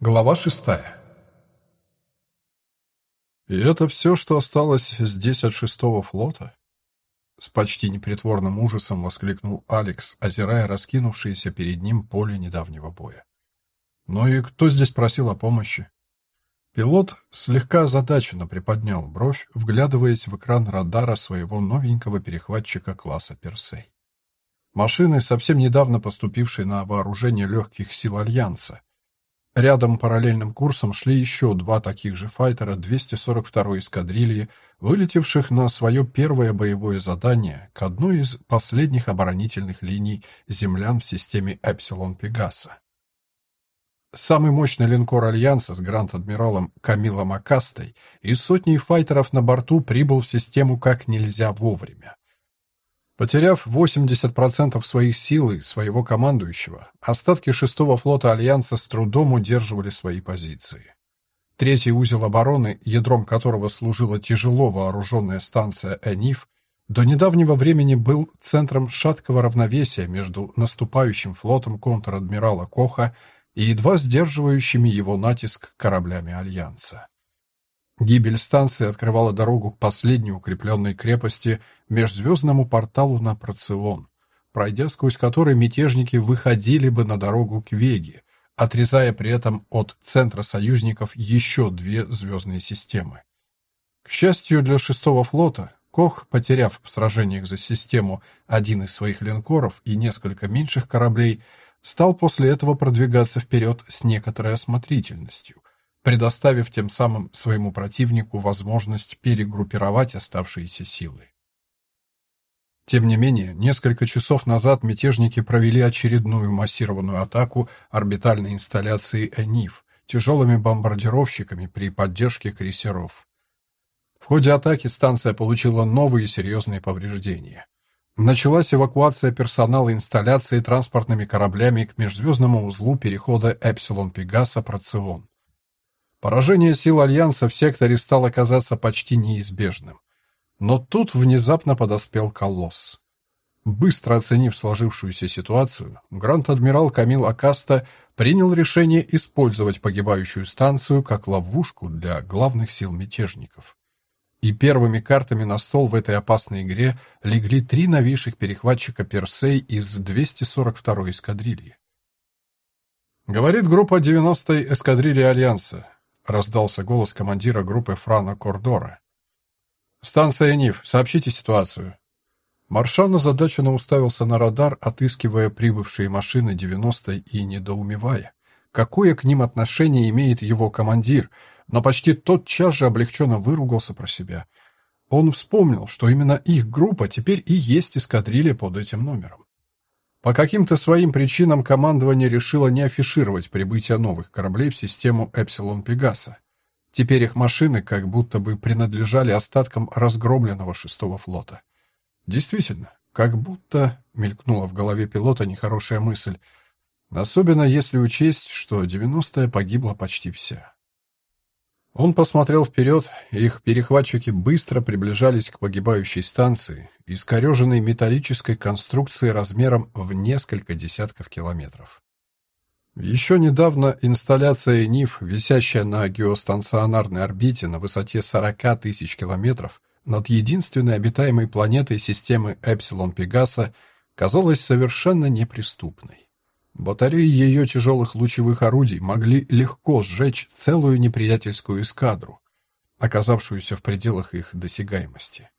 Глава шестая «И это все, что осталось здесь от шестого флота?» С почти непритворным ужасом воскликнул Алекс, озирая раскинувшееся перед ним поле недавнего боя. «Ну и кто здесь просил о помощи?» Пилот слегка озадаченно приподнял бровь, вглядываясь в экран радара своего новенького перехватчика класса «Персей». Машины, совсем недавно поступившие на вооружение легких сил Альянса, Рядом параллельным курсом шли еще два таких же файтера 242-й эскадрильи, вылетевших на свое первое боевое задание к одной из последних оборонительных линий землян в системе Эпсилон Пегаса. Самый мощный линкор Альянса с гранд-адмиралом Камилом Акастой и сотней файтеров на борту прибыл в систему как нельзя вовремя. Потеряв 80% своих сил и своего командующего, остатки шестого флота Альянса с трудом удерживали свои позиции. Третий узел обороны, ядром которого служила тяжело вооруженная станция Эниф, до недавнего времени был центром шаткого равновесия между наступающим флотом контр-адмирала Коха и едва сдерживающими его натиск кораблями Альянса. Гибель станции открывала дорогу к последней укрепленной крепости межзвездному порталу на Процион, пройдя сквозь который мятежники выходили бы на дорогу к Веге, отрезая при этом от центра союзников еще две звездные системы. К счастью для шестого флота, Кох, потеряв в сражениях за систему один из своих линкоров и несколько меньших кораблей, стал после этого продвигаться вперед с некоторой осмотрительностью – предоставив тем самым своему противнику возможность перегруппировать оставшиеся силы. Тем не менее, несколько часов назад мятежники провели очередную массированную атаку орбитальной инсталляции «Эниф» тяжелыми бомбардировщиками при поддержке крейсеров. В ходе атаки станция получила новые серьезные повреждения. Началась эвакуация персонала инсталляции транспортными кораблями к межзвездному узлу перехода Эпсилон-Пегаса-Процион. Поражение сил Альянса в секторе стало казаться почти неизбежным. Но тут внезапно подоспел Колосс. Быстро оценив сложившуюся ситуацию, гранд-адмирал Камил Акаста принял решение использовать погибающую станцию как ловушку для главных сил мятежников. И первыми картами на стол в этой опасной игре легли три новейших перехватчика «Персей» из 242-й эскадрильи. Говорит группа 90-й эскадрильи Альянса. — раздался голос командира группы Франа Кордора. «Станция НИФ, сообщите ситуацию». Маршан озадаченно уставился на радар, отыскивая прибывшие машины 90-й и недоумевая, какое к ним отношение имеет его командир, но почти тотчас же облегченно выругался про себя. Он вспомнил, что именно их группа теперь и есть эскадрилья под этим номером. По каким-то своим причинам командование решило не афишировать прибытие новых кораблей в систему Эпсилон Пегаса. Теперь их машины как будто бы принадлежали остаткам разгромленного шестого флота. Действительно, как будто мелькнула в голове пилота нехорошая мысль, особенно если учесть, что 90-я погибла почти вся. Он посмотрел вперед, их перехватчики быстро приближались к погибающей станции, искореженной металлической конструкции размером в несколько десятков километров. Еще недавно инсталляция НИФ, висящая на геостанционарной орбите на высоте 40 тысяч километров над единственной обитаемой планетой системы Эпсилон Пегаса, казалась совершенно неприступной. Батареи ее тяжелых лучевых орудий могли легко сжечь целую неприятельскую эскадру, оказавшуюся в пределах их досягаемости.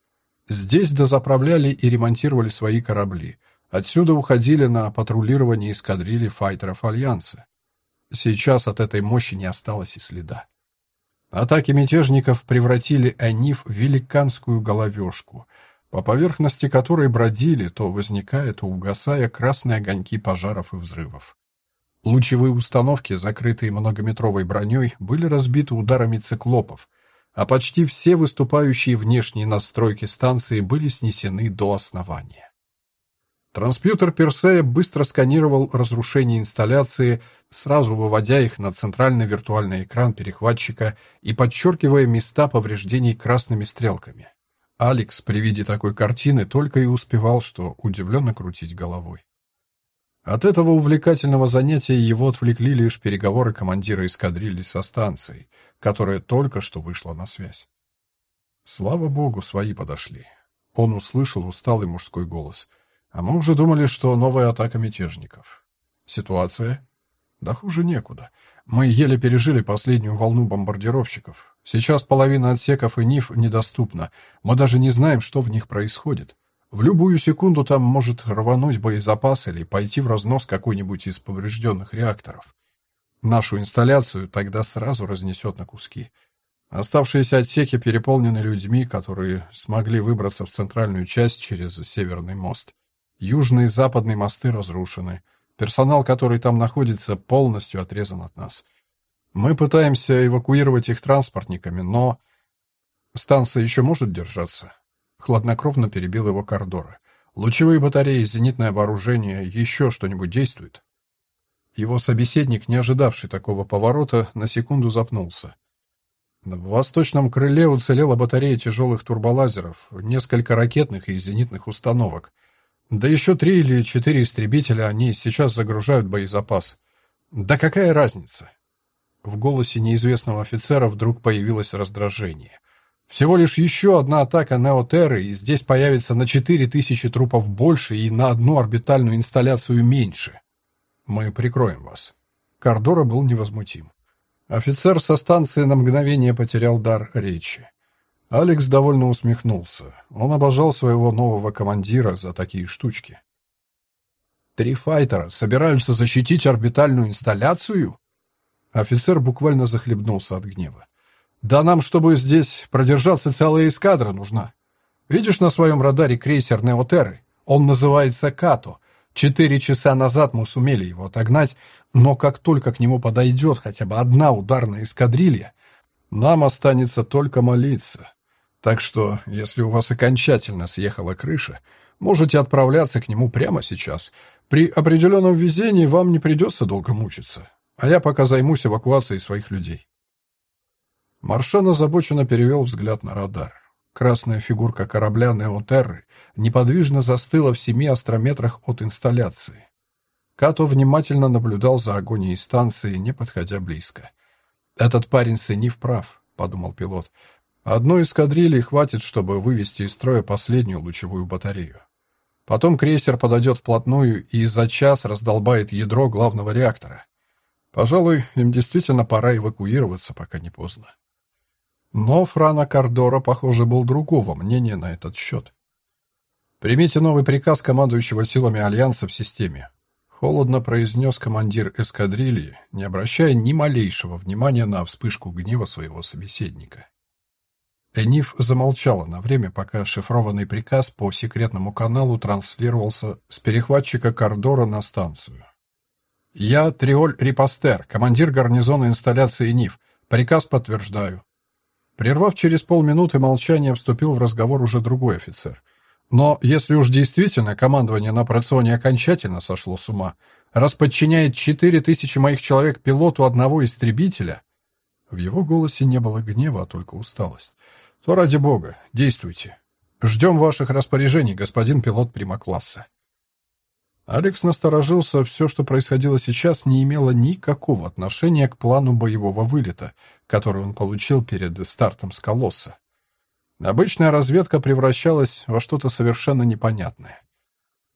Здесь дозаправляли и ремонтировали свои корабли, отсюда уходили на патрулирование эскадрильи файтеров Альянса. Сейчас от этой мощи не осталось и следа. Атаки мятежников превратили Аниф в великанскую головешку — по поверхности которой бродили, то возникая, угасая красные огоньки пожаров и взрывов. Лучевые установки, закрытые многометровой броней, были разбиты ударами циклопов, а почти все выступающие внешние настройки станции были снесены до основания. Транспьютер Персея быстро сканировал разрушения инсталляции, сразу выводя их на центральный виртуальный экран перехватчика и подчеркивая места повреждений красными стрелками. Алекс при виде такой картины только и успевал что удивленно крутить головой. От этого увлекательного занятия его отвлекли лишь переговоры командира эскадрильи со станцией, которая только что вышла на связь. Слава богу, свои подошли. Он услышал усталый мужской голос. А мы уже думали, что новая атака мятежников. Ситуация? Да хуже некуда. Мы еле пережили последнюю волну бомбардировщиков. Сейчас половина отсеков и НИФ недоступна. Мы даже не знаем, что в них происходит. В любую секунду там может рвануть боезапас или пойти в разнос какой-нибудь из поврежденных реакторов. Нашу инсталляцию тогда сразу разнесет на куски. Оставшиеся отсеки переполнены людьми, которые смогли выбраться в центральную часть через Северный мост. Южные и западные мосты разрушены. Персонал, который там находится, полностью отрезан от нас. Мы пытаемся эвакуировать их транспортниками, но... Станция еще может держаться? Хладнокровно перебил его Кордора. Лучевые батареи, зенитное вооружение, еще что-нибудь действует? Его собеседник, не ожидавший такого поворота, на секунду запнулся. В восточном крыле уцелела батарея тяжелых турболазеров, несколько ракетных и зенитных установок. Да еще три или четыре истребителя они сейчас загружают боезапас. Да какая разница? В голосе неизвестного офицера вдруг появилось раздражение. Всего лишь еще одна атака Неотерры, и здесь появится на четыре тысячи трупов больше и на одну орбитальную инсталляцию меньше. Мы прикроем вас. Кордора был невозмутим. Офицер со станции на мгновение потерял дар речи. Алекс довольно усмехнулся. Он обожал своего нового командира за такие штучки. «Три файтера собираются защитить орбитальную инсталляцию?» Офицер буквально захлебнулся от гнева. «Да нам, чтобы здесь продержаться, целая эскадра нужна. Видишь на своем радаре крейсер Неотерры? Он называется Като. Четыре часа назад мы сумели его отогнать, но как только к нему подойдет хотя бы одна ударная эскадрилья, нам останется только молиться. Так что, если у вас окончательно съехала крыша, можете отправляться к нему прямо сейчас. При определенном везении вам не придется долго мучиться. А я пока займусь эвакуацией своих людей. Маршан озабоченно перевел взгляд на радар. Красная фигурка корабля Неотерры неподвижно застыла в семи астрометрах от инсталляции. Като внимательно наблюдал за агонией станции, не подходя близко. «Этот парень Сенив прав», — подумал пилот. Одной эскадрильи хватит, чтобы вывести из строя последнюю лучевую батарею. Потом крейсер подойдет вплотную и за час раздолбает ядро главного реактора. Пожалуй, им действительно пора эвакуироваться, пока не поздно. Но Франа Кардора, похоже, был другого мнения на этот счет. «Примите новый приказ командующего силами Альянса в системе», — холодно произнес командир эскадрильи, не обращая ни малейшего внимания на вспышку гнева своего собеседника. Эниф замолчала на время, пока шифрованный приказ по секретному каналу транслировался с перехватчика Кордора на станцию. «Я Триоль Рипастер, командир гарнизона инсталляции Эниф. Приказ подтверждаю». Прервав через полминуты молчания, вступил в разговор уже другой офицер. «Но если уж действительно командование на операционе окончательно сошло с ума, раз подчиняет четыре тысячи моих человек пилоту одного истребителя...» В его голосе не было гнева, а только усталость то ради бога, действуйте. Ждем ваших распоряжений, господин пилот примакласса. Алекс насторожился, все, что происходило сейчас, не имело никакого отношения к плану боевого вылета, который он получил перед стартом с колосса. Обычная разведка превращалась во что-то совершенно непонятное.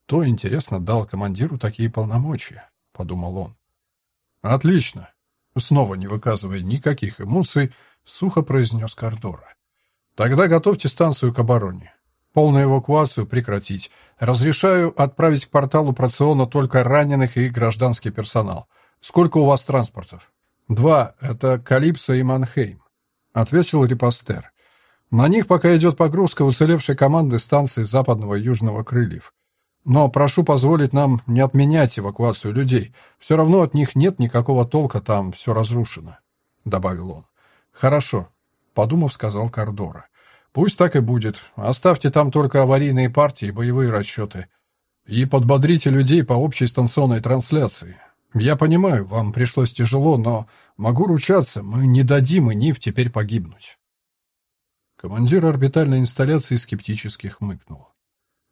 То, интересно, дал командиру такие полномочия, подумал он. Отлично. Снова не выказывая никаких эмоций, сухо произнес Кордора. Тогда готовьте станцию к обороне. Полную эвакуацию прекратить. Разрешаю отправить к порталу прациона только раненых и гражданский персонал. Сколько у вас транспортов? Два. Это Калипсо и Манхейм. Ответил репостер. На них пока идет погрузка уцелевшей команды станций западного и южного крыльев. Но прошу позволить нам не отменять эвакуацию людей. Все равно от них нет никакого толка, там все разрушено», — добавил он. «Хорошо подумав, сказал Кордора. Пусть так и будет. Оставьте там только аварийные партии и боевые расчеты. и подбодрите людей по общей станционной трансляции. Я понимаю, вам пришлось тяжело, но могу ручаться, мы не дадим и НИФ теперь погибнуть». Командир орбитальной инсталляции скептически хмыкнул.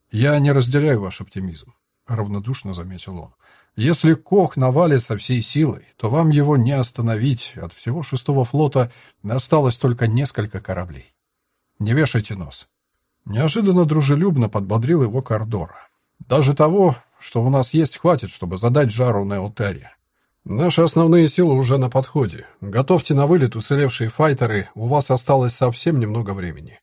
«Я не разделяю ваш оптимизм», — равнодушно заметил он. «Если Кох навалится всей силой, то вам его не остановить. От всего шестого флота осталось только несколько кораблей. Не вешайте нос». Неожиданно дружелюбно подбодрил его Кордора. «Даже того, что у нас есть, хватит, чтобы задать жару Неотерри. Наши основные силы уже на подходе. Готовьте на вылет уцелевшие файтеры, у вас осталось совсем немного времени.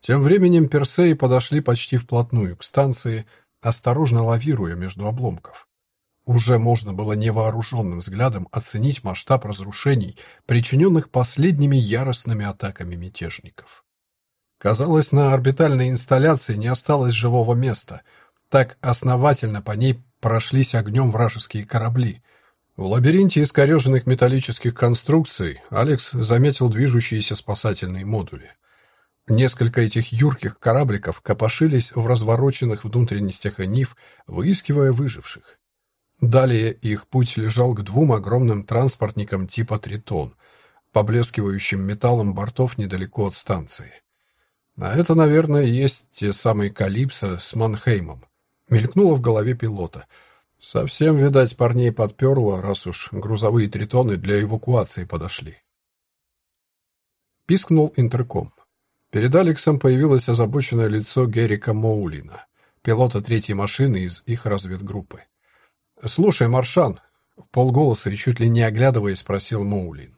Тем временем Персеи подошли почти вплотную к станции, осторожно лавируя между обломков. Уже можно было невооруженным взглядом оценить масштаб разрушений, причиненных последними яростными атаками мятежников. Казалось, на орбитальной инсталляции не осталось живого места. Так основательно по ней прошлись огнем вражеские корабли — в лабиринте искореженных металлических конструкций Алекс заметил движущиеся спасательные модули. Несколько этих юрких корабликов копошились в развороченных внутренностях НИФ, выискивая выживших. Далее их путь лежал к двум огромным транспортникам типа «Тритон», поблескивающим металлом бортов недалеко от станции. А это, наверное, есть те самые «Калипсо» с Манхеймом. Мелькнуло в голове пилота — Совсем, видать, парней подперло, раз уж грузовые тритоны для эвакуации подошли. Пискнул интерком. Перед Алексом появилось озабоченное лицо Геррика Моулина, пилота третьей машины из их разведгруппы. «Слушай, Маршан», — в полголоса и чуть ли не оглядываясь спросил Моулин,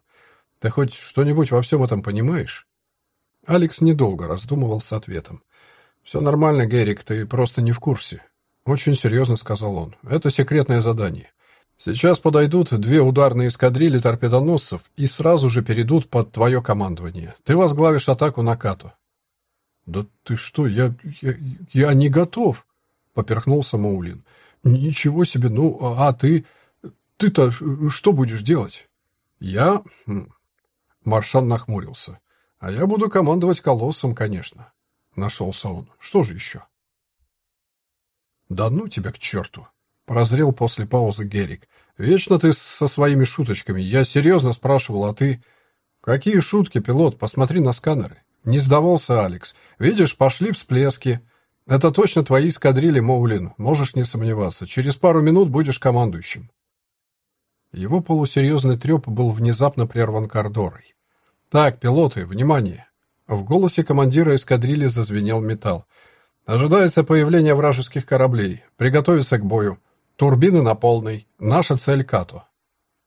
«ты хоть что-нибудь во всем этом понимаешь?» Алекс недолго раздумывал с ответом. «Все нормально, Геррик, ты просто не в курсе. Очень серьезно сказал он. Это секретное задание. Сейчас подойдут две ударные эскадрильи торпедоносцев и сразу же перейдут под твое командование. Ты возглавишь атаку на Кату. Да ты что, я я, я не готов, поперхнулся Маулин. Ничего себе, ну, а ты ты-то что будешь делать? Я хм. Маршан нахмурился. А я буду командовать колоссом, конечно. Нашелся он. Что же еще? «Да ну тебя к черту!» — прозрел после паузы Герик. «Вечно ты со своими шуточками. Я серьезно спрашивал, а ты...» «Какие шутки, пилот? Посмотри на сканеры». Не сдавался Алекс. «Видишь, пошли всплески. Это точно твои эскадрильи, Моулин. Можешь не сомневаться. Через пару минут будешь командующим». Его полусерьезный треп был внезапно прерван кордорой. «Так, пилоты, внимание!» В голосе командира эскадрильи зазвенел металл. Ожидается появление вражеских кораблей. Приготовиться к бою. Турбины на полной. Наша цель Като.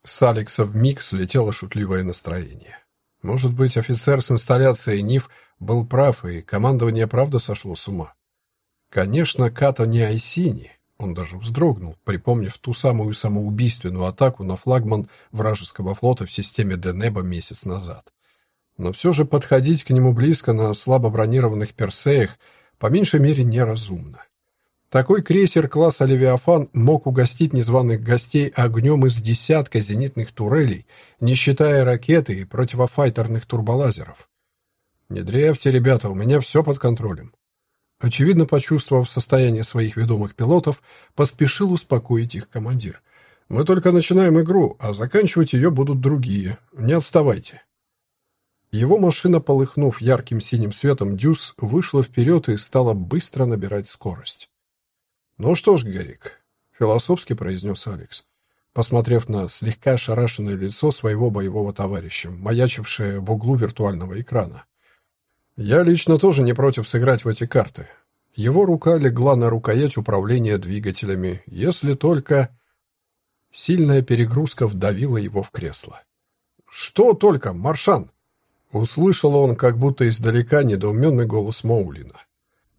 С Алекса вмиг слетело шутливое настроение. Может быть, офицер с инсталляцией НИФ был прав, и командование правда сошло с ума. Конечно, Като не Айсини. Он даже вздрогнул, припомнив ту самую самоубийственную атаку на флагман вражеского флота в системе Денеба месяц назад. Но все же подходить к нему близко на слабо бронированных персеях – по меньшей мере неразумно. Такой крейсер класса «Левиафан» мог угостить незваных гостей огнем из десятка зенитных турелей, не считая ракеты и противофайтерных турболазеров. «Не древьте, ребята, у меня все под контролем». Очевидно, почувствовав состояние своих ведомых пилотов, поспешил успокоить их командир. «Мы только начинаем игру, а заканчивать ее будут другие. Не отставайте». Его машина, полыхнув ярким синим светом дюз, вышла вперед и стала быстро набирать скорость. «Ну что ж, Гарик», — философски произнес Алекс, посмотрев на слегка ошарашенное лицо своего боевого товарища, маячившее в углу виртуального экрана. «Я лично тоже не против сыграть в эти карты. Его рука легла на рукоять управления двигателями, если только...» Сильная перегрузка вдавила его в кресло. «Что только, Маршан?» Услышал он, как будто издалека, недоуменный голос Моулина.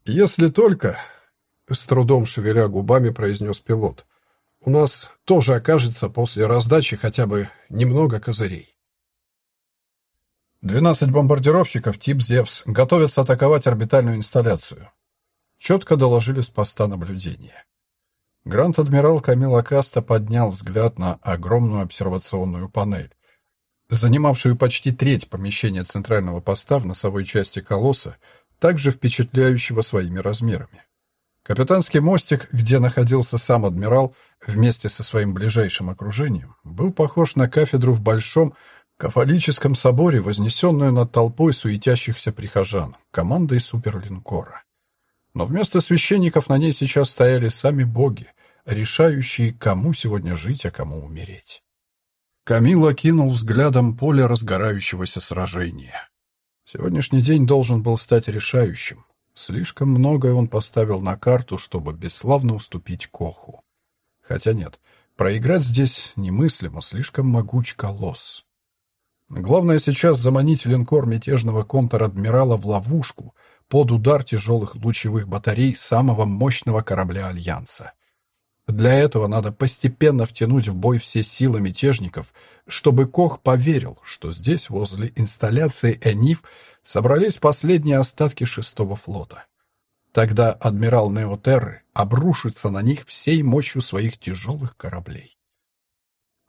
«Если только...» — с трудом шевеля губами произнес пилот. «У нас тоже окажется после раздачи хотя бы немного козырей». «Двенадцать бомбардировщиков тип «Зевс» готовятся атаковать орбитальную инсталляцию», — четко доложили с поста наблюдения. Гранд-адмирал Камил Акаста поднял взгляд на огромную обсервационную панель занимавшую почти треть помещения центрального поста в носовой части колосса, также впечатляющего своими размерами. Капитанский мостик, где находился сам адмирал вместе со своим ближайшим окружением, был похож на кафедру в большом кафолическом соборе, вознесенную над толпой суетящихся прихожан, командой суперлинкора. Но вместо священников на ней сейчас стояли сами боги, решающие, кому сегодня жить, а кому умереть. Камила кинул взглядом поле разгорающегося сражения. Сегодняшний день должен был стать решающим. Слишком многое он поставил на карту, чтобы бесславно уступить Колху. Хотя нет, проиграть здесь немыслимо, слишком могуч колосс. Главное сейчас заманить линкор мятежного контр-адмирала в ловушку под удар тяжелых лучевых батарей самого мощного корабля Альянса. Для этого надо постепенно втянуть в бой все силы мятежников, чтобы Кох поверил, что здесь, возле инсталляции «Эниф», собрались последние остатки шестого флота. Тогда адмирал Неотерры обрушится на них всей мощью своих тяжелых кораблей.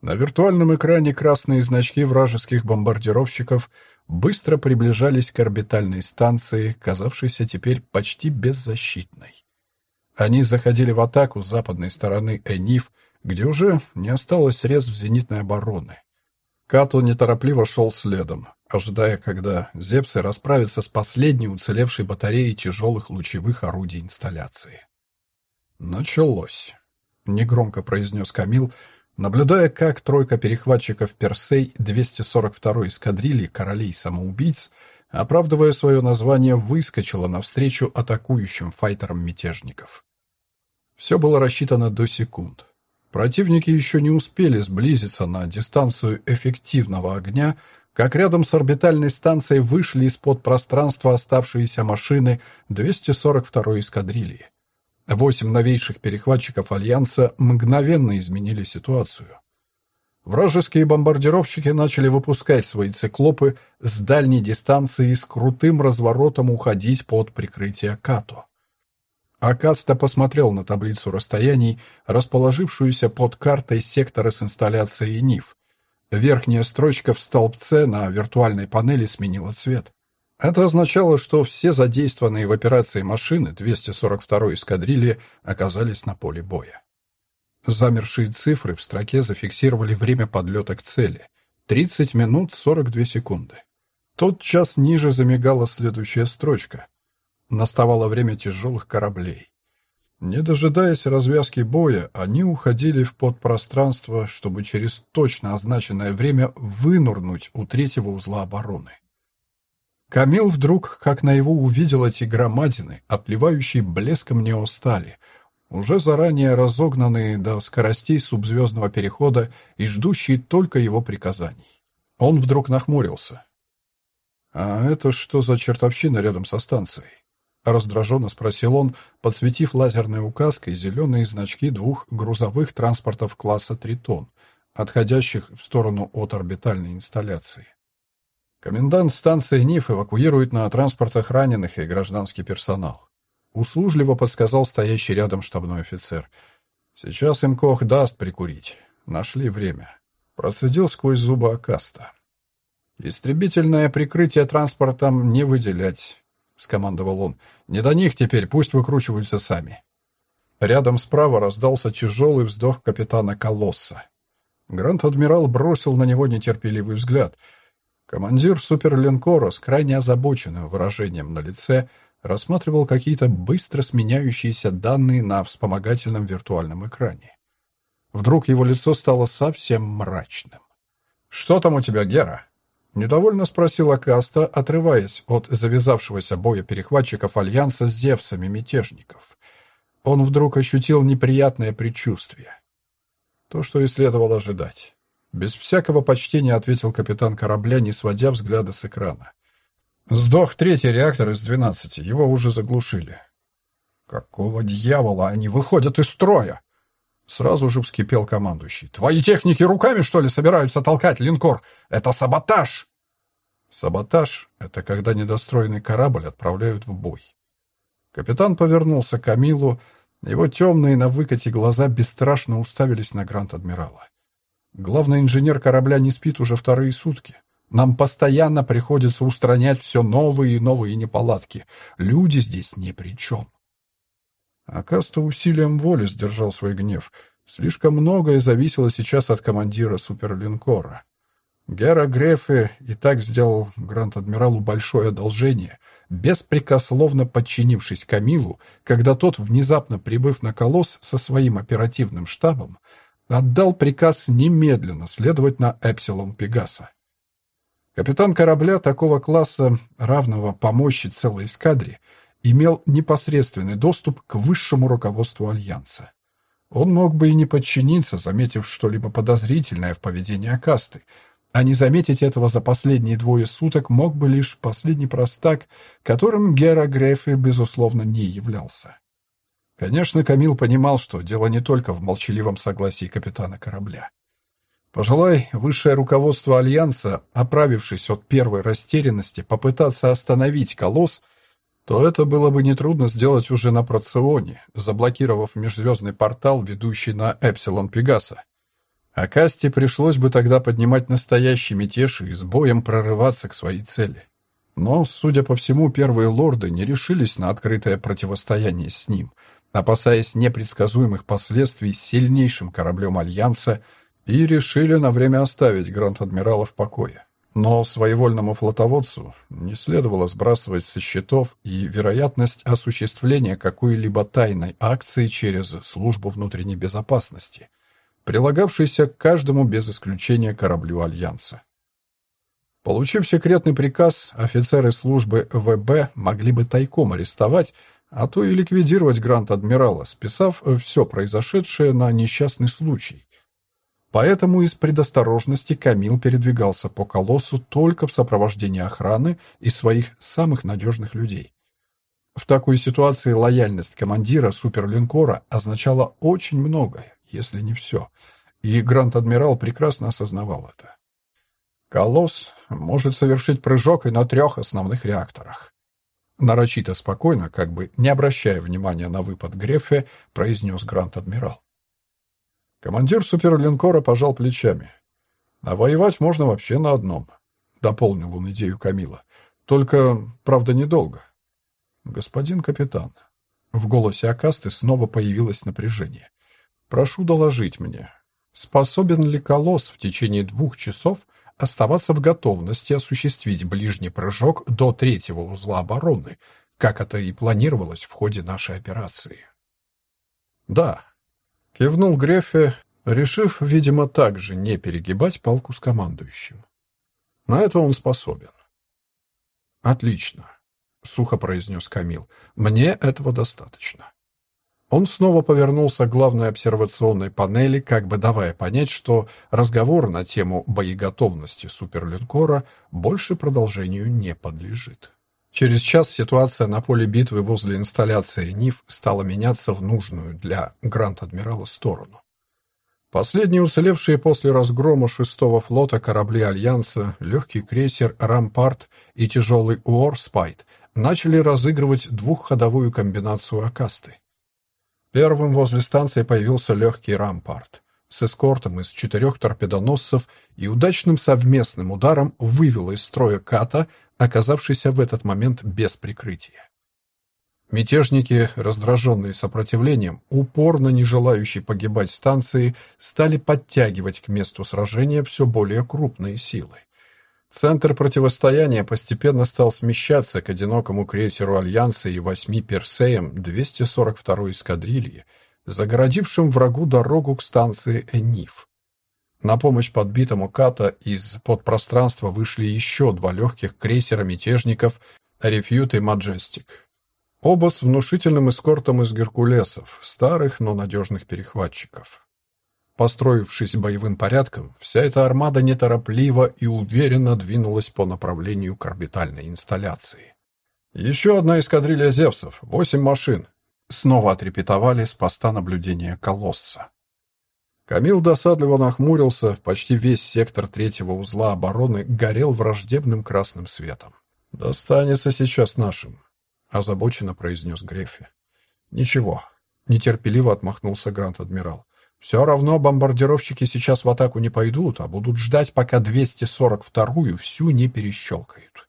На виртуальном экране красные значки вражеских бомбардировщиков быстро приближались к орбитальной станции, казавшейся теперь почти беззащитной. Они заходили в атаку с западной стороны Эниф, где уже не осталось средств зенитной обороны. Като неторопливо шел следом, ожидая, когда Зепсы расправятся с последней уцелевшей батареей тяжелых лучевых орудий инсталляции. «Началось», — негромко произнес Камил, наблюдая, как тройка перехватчиков Персей 242-й эскадрильи королей-самоубийц, оправдывая свое название, выскочила навстречу атакующим файтерам мятежников. Все было рассчитано до секунд. Противники еще не успели сблизиться на дистанцию эффективного огня, как рядом с орбитальной станцией вышли из-под пространства оставшиеся машины 242-й эскадрильи. Восемь новейших перехватчиков Альянса мгновенно изменили ситуацию. Вражеские бомбардировщики начали выпускать свои циклопы с дальней дистанции и с крутым разворотом уходить под прикрытие Като. Акаста посмотрел на таблицу расстояний, расположившуюся под картой сектора с инсталляцией НИФ. Верхняя строчка в столбце на виртуальной панели сменила цвет. Это означало, что все задействованные в операции машины 242-й эскадрильи оказались на поле боя. Замершие цифры в строке зафиксировали время подлета к цели — 30 минут 42 секунды. Тот час ниже замигала следующая строчка. Наставало время тяжелых кораблей. Не дожидаясь развязки боя, они уходили в подпространство, чтобы через точно означенное время вынурнуть у третьего узла обороны. Камил вдруг, как на его увидел эти громадины, отливающие блеском неостали — уже заранее разогнанные до скоростей субзвездного перехода и ждущие только его приказаний. Он вдруг нахмурился. «А это что за чертовщина рядом со станцией?» Раздраженно спросил он, подсветив лазерной указкой зеленые значки двух грузовых транспортов класса «Тритон», отходящих в сторону от орбитальной инсталляции. Комендант станции НИФ эвакуирует на транспортах раненых и гражданский персонал. Услужливо подсказал стоящий рядом штабной офицер. «Сейчас им Кох даст прикурить. Нашли время». Процедил сквозь зубы Акаста. «Истребительное прикрытие транспортом не выделять», — скомандовал он. «Не до них теперь, пусть выкручиваются сами». Рядом справа раздался тяжелый вздох капитана Колосса. Гранд-адмирал бросил на него нетерпеливый взгляд. Командир суперлинкора с крайне озабоченным выражением на лице — рассматривал какие-то быстро сменяющиеся данные на вспомогательном виртуальном экране. Вдруг его лицо стало совсем мрачным. «Что там у тебя, Гера?» Недовольно спросил Акаста, отрываясь от завязавшегося боя перехватчиков Альянса с зевсами мятежников. Он вдруг ощутил неприятное предчувствие. То, что и следовало ожидать. Без всякого почтения ответил капитан корабля, не сводя взгляда с экрана. Сдох третий реактор из двенадцати, его уже заглушили. Какого дьявола они выходят из строя? Сразу же вскипел командующий. Твои техники руками, что ли, собираются толкать линкор? Это саботаж! Саботаж — это когда недостроенный корабль отправляют в бой. Капитан повернулся к Камилу, его темные на выкате глаза бесстрашно уставились на Гранд-Адмирала. Главный инженер корабля не спит уже вторые сутки. Нам постоянно приходится устранять все новые и новые неполадки. Люди здесь ни при чем. Акаста усилием воли сдержал свой гнев. Слишком многое зависело сейчас от командира суперлинкора. Гера Грефе и так сделал Гранд-Адмиралу большое одолжение, беспрекословно подчинившись Камилу, когда тот, внезапно прибыв на Колосс со своим оперативным штабом, отдал приказ немедленно следовать на Эпсилон Пегаса. Капитан корабля такого класса, равного по мощи целой эскадре, имел непосредственный доступ к высшему руководству Альянса. Он мог бы и не подчиниться, заметив что-либо подозрительное в поведении Акасты, а не заметить этого за последние двое суток мог бы лишь последний простак, которым Гера Грефе, безусловно, не являлся. Конечно, Камил понимал, что дело не только в молчаливом согласии капитана корабля. Пожелай высшее руководство Альянса, оправившись от первой растерянности, попытаться остановить колосс, то это было бы нетрудно сделать уже на Проционе, заблокировав межзвездный портал, ведущий на Эпсилон Пегаса. А Касте пришлось бы тогда поднимать настоящий мятеж и с боем прорываться к своей цели. Но, судя по всему, первые лорды не решились на открытое противостояние с ним, опасаясь непредсказуемых последствий сильнейшим кораблем Альянса, и решили на время оставить Гранд-Адмирала в покое. Но своевольному флотоводцу не следовало сбрасывать со счетов и вероятность осуществления какой-либо тайной акции через службу внутренней безопасности – прилагавшийся к каждому без исключения кораблю Альянса. Получив секретный приказ, офицеры службы ВБ могли бы тайком арестовать, а то и ликвидировать грант-адмирала, списав все произошедшее на несчастный случай. Поэтому из предосторожности Камил передвигался по колоссу только в сопровождении охраны и своих самых надежных людей. В такой ситуации лояльность командира суперлинкора означала очень многое если не все. И Гранд-Адмирал прекрасно осознавал это. Колосс может совершить прыжок и на трех основных реакторах. Нарочито спокойно, как бы не обращая внимания на выпад Грефе, произнес Гранд-Адмирал. Командир суперлинкора пожал плечами. «А воевать можно вообще на одном», — дополнил он идею Камила. «Только, правда, недолго». «Господин капитан». В голосе Акасты снова появилось напряжение. Прошу доложить мне, способен ли колосс в течение двух часов оставаться в готовности осуществить ближний прыжок до третьего узла обороны, как это и планировалось в ходе нашей операции? Да, кивнул Грефе, решив, видимо, также не перегибать палку с командующим. На это он способен. Отлично, сухо произнес Камил. Мне этого достаточно. Он снова повернулся к главной обсервационной панели, как бы давая понять, что разговор на тему боеготовности суперлинкора больше продолжению не подлежит. Через час ситуация на поле битвы возле инсталляции НИФ стала меняться в нужную для Гранд-Адмирала сторону. Последние уцелевшие после разгрома шестого флота корабли Альянса, легкий крейсер «Рампарт» и тяжелый «Уорспайт» начали разыгрывать двухходовую комбинацию «Акасты». Первым возле станции появился легкий рампарт с эскортом из четырех торпедоносцев и удачным совместным ударом вывел из строя ката, оказавшийся в этот момент без прикрытия. Мятежники, раздраженные сопротивлением, упорно не желающие погибать станции, стали подтягивать к месту сражения все более крупные силы. Центр противостояния постепенно стал смещаться к одинокому крейсеру Альянса и восьми Персеям 242-й эскадрильи, загородившим врагу дорогу к станции Эниф. На помощь подбитому Ката из подпространства вышли еще два легких крейсера мятежников «Рефьют» и «Маджестик». Оба с внушительным эскортом из Геркулесов, старых, но надежных перехватчиков. Построившись боевым порядком, вся эта армада неторопливо и уверенно двинулась по направлению к орбитальной инсталляции. Еще одна эскадрилья «Зевсов», восемь машин. Снова отрепетовали с поста наблюдения «Колосса». Камил досадливо нахмурился, почти весь сектор третьего узла обороны горел враждебным красным светом. «Достанется сейчас нашим», — озабоченно произнес Грефи. «Ничего», — нетерпеливо отмахнулся Грант-адмирал. Все равно бомбардировщики сейчас в атаку не пойдут, а будут ждать, пока 242-ю всю не перещелкают.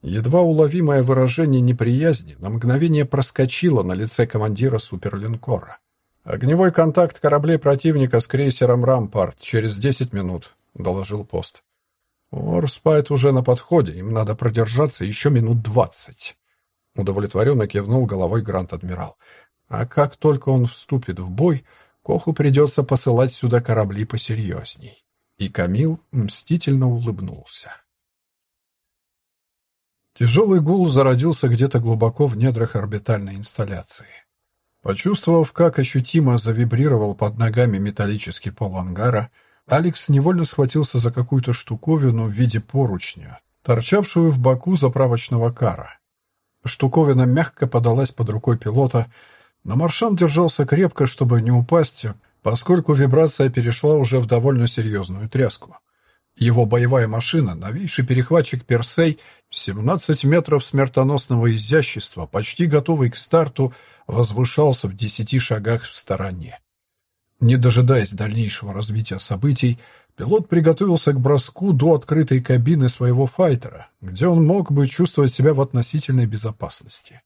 Едва уловимое выражение неприязни на мгновение проскочило на лице командира суперлинкора. «Огневой контакт кораблей противника с крейсером «Рампарт» через десять минут», — доложил пост. «Орспайт уже на подходе, им надо продержаться еще минут двадцать». Удовлетворенно кивнул головой Грант-адмирал. «А как только он вступит в бой, Коху придется посылать сюда корабли посерьезней». И Камил мстительно улыбнулся. Тяжелый гул зародился где-то глубоко в недрах орбитальной инсталляции. Почувствовав, как ощутимо завибрировал под ногами металлический пол ангара, Алекс невольно схватился за какую-то штуковину в виде поручня, торчавшую в боку заправочного кара. Штуковина мягко подалась под рукой пилота, но Маршан держался крепко, чтобы не упасть, поскольку вибрация перешла уже в довольно серьезную тряску. Его боевая машина, новейший перехватчик «Персей», 17 метров смертоносного изящества, почти готовый к старту, возвышался в десяти шагах в стороне. Не дожидаясь дальнейшего развития событий, пилот приготовился к броску до открытой кабины своего файтера, где он мог бы чувствовать себя в относительной безопасности.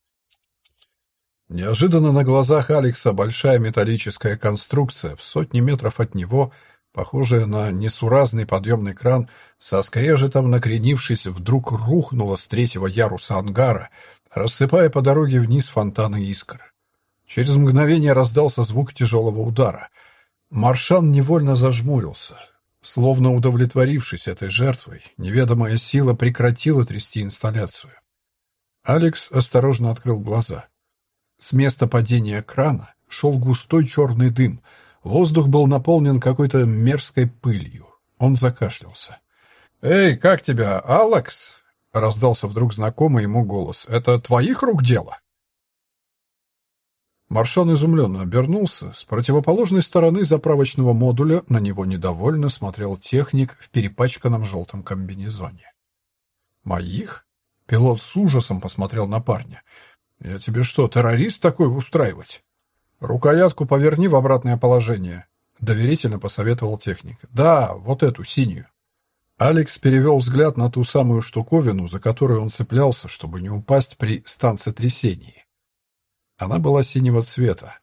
Неожиданно на глазах Алекса большая металлическая конструкция в сотни метров от него — похожая на несуразный подъемный кран, со скрежетом накренившись, вдруг рухнула с третьего яруса ангара, рассыпая по дороге вниз фонтаны искр. Через мгновение раздался звук тяжелого удара. Маршан невольно зажмурился. Словно удовлетворившись этой жертвой, неведомая сила прекратила трясти инсталляцию. Алекс осторожно открыл глаза. С места падения крана шел густой черный дым — Воздух был наполнен какой-то мерзкой пылью. Он закашлялся. «Эй, как тебя, Алекс?» — раздался вдруг знакомый ему голос. «Это твоих рук дело?» Маршан изумленно обернулся. С противоположной стороны заправочного модуля на него недовольно смотрел техник в перепачканном желтом комбинезоне. «Моих?» — пилот с ужасом посмотрел на парня. «Я тебе что, террорист такой устраивать?» «Рукоятку поверни в обратное положение», — доверительно посоветовал техник. «Да, вот эту, синюю». Алекс перевел взгляд на ту самую штуковину, за которую он цеплялся, чтобы не упасть при станцетрясении. Она была синего цвета.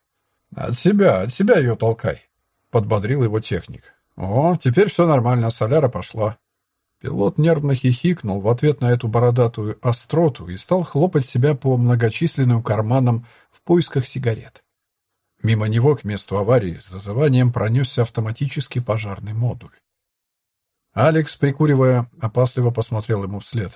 «От себя, от себя ее толкай», — подбодрил его техник. «О, теперь все нормально, соляра пошла». Пилот нервно хихикнул в ответ на эту бородатую остроту и стал хлопать себя по многочисленным карманам в поисках сигарет. Мимо него к месту аварии с зазыванием пронесся автоматический пожарный модуль. Алекс, прикуривая, опасливо посмотрел ему вслед.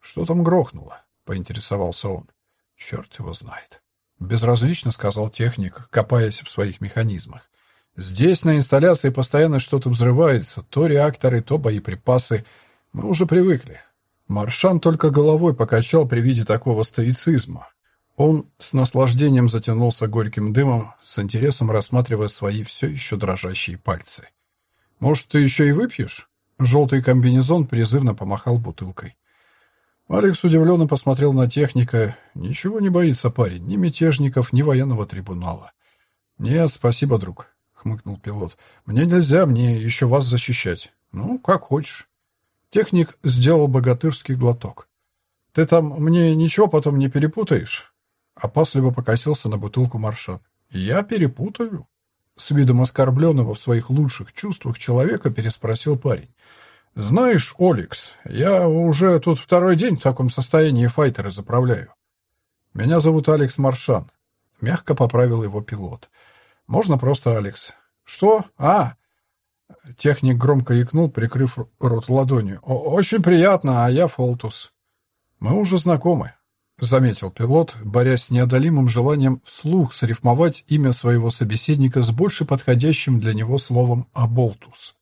«Что там грохнуло?» — поинтересовался он. «Черт его знает». Безразлично сказал техник, копаясь в своих механизмах. «Здесь на инсталляции постоянно что-то взрывается, то реакторы, то боеприпасы. Мы уже привыкли». Маршан только головой покачал при виде такого стоицизма, он с наслаждением затянулся горьким дымом, с интересом рассматривая свои все еще дрожащие пальцы. «Может, ты еще и выпьешь?» Желтый комбинезон призывно помахал бутылкой. Алекс удивленно посмотрел на техника. Ничего не боится парень, ни мятежников, ни военного трибунала. «Нет, спасибо, друг», — хмыкнул пилот. «Мне нельзя, мне еще вас защищать. Ну, как хочешь». Техник сделал богатырский глоток. «Ты там мне ничего потом не перепутаешь?» Опасливо покосился на бутылку Маршан. «Я перепутаю?» С видом оскорбленного в своих лучших чувствах человека переспросил парень. «Знаешь, Оликс, я уже тут второй день в таком состоянии файтеры заправляю. Меня зовут Алекс Маршан». Мягко поправил его пилот. «Можно просто Алекс». «Что? А!» Техник громко икнул, прикрыв рот ладонью. «Очень приятно, а я Фолтус». «Мы уже знакомы», — заметил пилот, борясь с неодолимым желанием вслух срифмовать имя своего собеседника с больше подходящим для него словом «аболтус».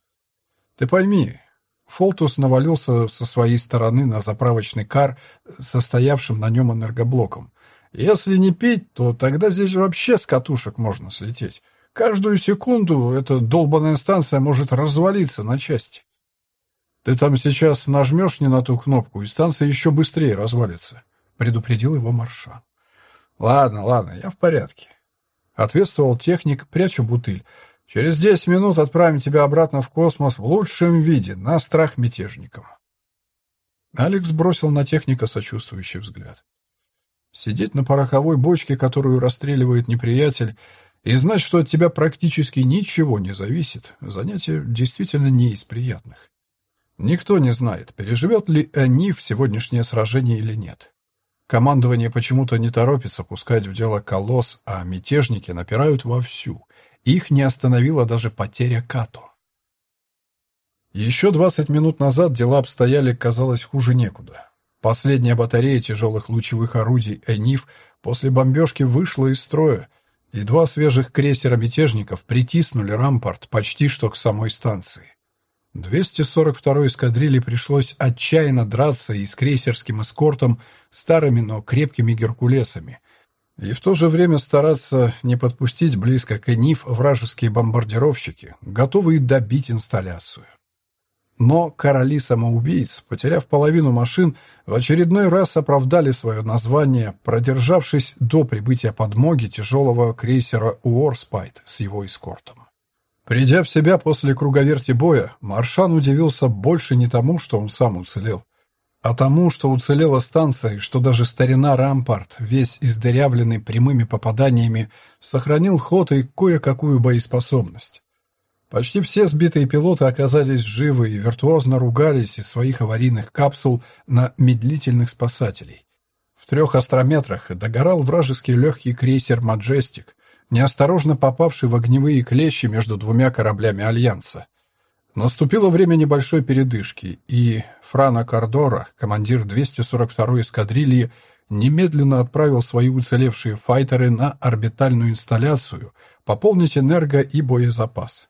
«Ты пойми, Фолтус навалился со своей стороны на заправочный кар, состоявшим на нем энергоблоком. Если не пить, то тогда здесь вообще с катушек можно слететь. Каждую секунду эта долбанная станция может развалиться на части. Ты там сейчас нажмешь не на ту кнопку, и станция еще быстрее развалится. — предупредил его Маршан. «Ладно, ладно, я в порядке», — ответствовал техник, пряча бутыль. «Через десять минут отправим тебя обратно в космос в лучшем виде, на страх мятежникам». Алекс бросил на техника сочувствующий взгляд. Сидеть на пороховой бочке, которую расстреливает неприятель, и знать, что от тебя практически ничего не зависит, занятие действительно не из приятных. Никто не знает, переживет ли они в сегодняшнее сражение или нет. Командование почему-то не торопится пускать в дело колосс, а мятежники напирают вовсю. Их не остановила даже потеря Като. Еще 20 минут назад дела обстояли, казалось, хуже некуда. Последняя батарея тяжелых лучевых орудий «Эниф» после бомбежки вышла из строя, и два свежих крейсера мятежников притиснули рампорт почти что к самой станции. 242-й эскадрилье пришлось отчаянно драться и с крейсерским эскортом, старыми, но крепкими геркулесами, и в то же время стараться не подпустить близко к Эниф вражеские бомбардировщики, готовые добить инсталляцию. Но короли-самоубийц, потеряв половину машин, в очередной раз оправдали свое название, продержавшись до прибытия подмоги тяжелого крейсера «Уорспайт» с его эскортом. Придя в себя после круговерти боя, Маршан удивился больше не тому, что он сам уцелел, а тому, что уцелела станция и что даже старина Рампарт, весь издырявленный прямыми попаданиями, сохранил ход и кое-какую боеспособность. Почти все сбитые пилоты оказались живы и виртуозно ругались из своих аварийных капсул на медлительных спасателей. В трех астрометрах догорал вражеский легкий крейсер «Маджестик», неосторожно попавший в огневые клещи между двумя кораблями Альянса. Наступило время небольшой передышки, и Франа Кордора, командир 242-й эскадрильи, немедленно отправил свои уцелевшие файтеры на орбитальную инсталляцию пополнить энерго- и боезапас.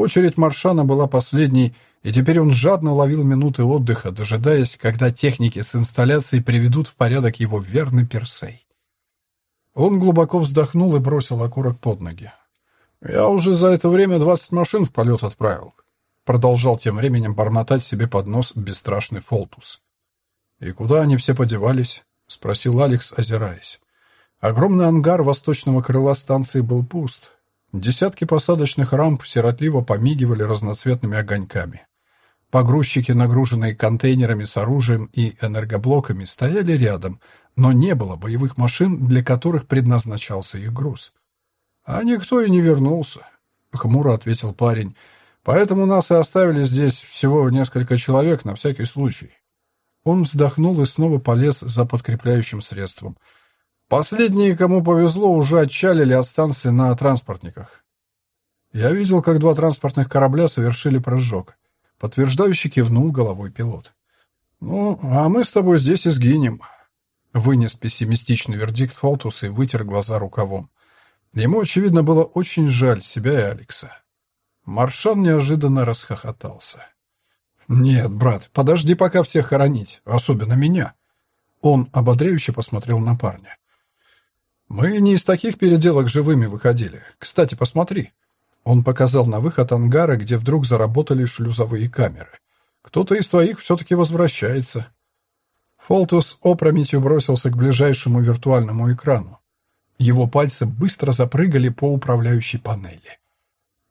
Очередь Маршана была последней, и теперь он жадно ловил минуты отдыха, дожидаясь, когда техники с инсталляцией приведут в порядок его верный Персей. Он глубоко вздохнул и бросил окурок под ноги. «Я уже за это время двадцать машин в полет отправил», продолжал тем временем бормотать себе под нос бесстрашный Фолтус. «И куда они все подевались?» — спросил Алекс, озираясь. Огромный ангар восточного крыла станции был пуст, Десятки посадочных рамп сиротливо помигивали разноцветными огоньками. Погрузчики, нагруженные контейнерами с оружием и энергоблоками, стояли рядом, но не было боевых машин, для которых предназначался их груз. «А никто и не вернулся», — хмуро ответил парень. «Поэтому нас и оставили здесь всего несколько человек на всякий случай». Он вздохнул и снова полез за подкрепляющим средством — Последние, кому повезло, уже отчалили от станции на транспортниках. Я видел, как два транспортных корабля совершили прыжок. Подтверждающий кивнул головой пилот. «Ну, а мы с тобой здесь и сгинем», — вынес пессимистичный вердикт Фолтус и вытер глаза рукавом. Ему, очевидно, было очень жаль себя и Алекса. Маршан неожиданно расхохотался. «Нет, брат, подожди пока всех хоронить, особенно меня». Он ободряюще посмотрел на парня. Мы не из таких переделок живыми выходили. Кстати, посмотри. Он показал на выход ангара, где вдруг заработали шлюзовые камеры. Кто-то из твоих все-таки возвращается. Фолтус опрометью бросился к ближайшему виртуальному экрану. Его пальцы быстро запрыгали по управляющей панели.